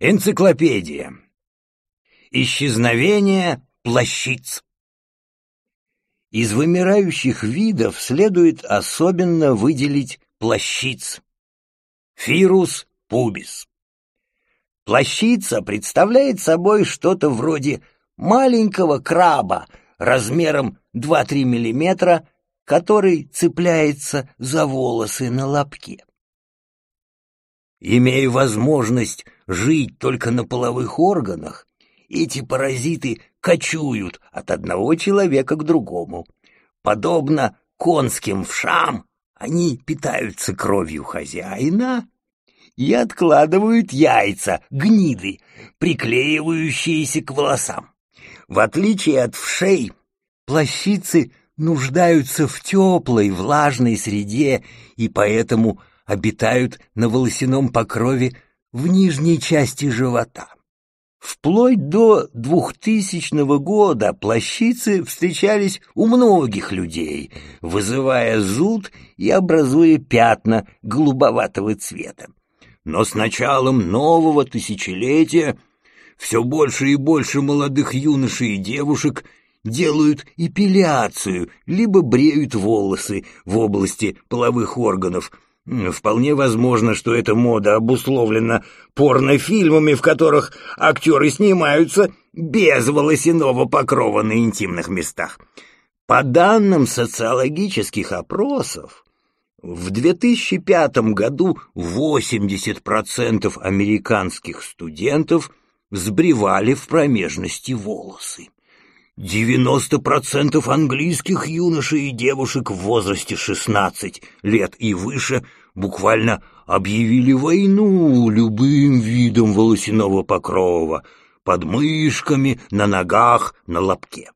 Энциклопедия. Исчезновение плащиц. Из вымирающих видов следует особенно выделить плащиц. Фирус пубис. Плащица представляет собой что-то вроде маленького краба размером 2-3 мм, который цепляется за волосы на лобке. Имея возможность жить только на половых органах, эти паразиты кочуют от одного человека к другому. Подобно конским вшам, они питаются кровью хозяина и откладывают яйца, гниды, приклеивающиеся к волосам. В отличие от вшей, плащицы нуждаются в теплой, влажной среде и поэтому обитают на волосяном покрове в нижней части живота. Вплоть до 2000 года плащицы встречались у многих людей, вызывая зуд и образуя пятна голубоватого цвета. Но с началом нового тысячелетия все больше и больше молодых юношей и девушек делают эпиляцию, либо бреют волосы в области половых органов – Вполне возможно, что эта мода обусловлена порнофильмами, в которых актеры снимаются без волосяного покрова на интимных местах. По данным социологических опросов, в 2005 году 80% американских студентов сбривали в промежности волосы. 90% английских юношей и девушек в возрасте 16 лет и выше буквально объявили войну любым видом волосяного покрова, под мышками, на ногах, на лобке.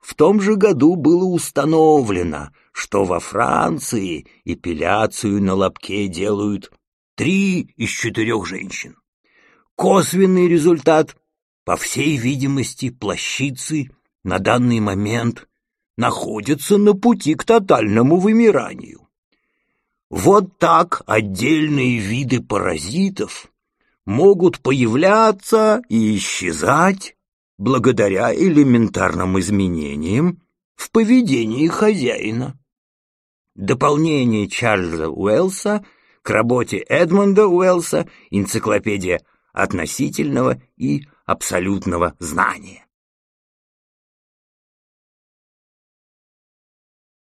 В том же году было установлено, что во Франции эпиляцию на лобке делают три из четырех женщин. Косвенный результат, по всей видимости, плащицы на данный момент находятся на пути к тотальному вымиранию. Вот так отдельные виды паразитов могут появляться и исчезать благодаря элементарным изменениям в поведении хозяина. Дополнение Чарльза Уэллса к работе Эдмонда Уэллса «Энциклопедия относительного и абсолютного знания».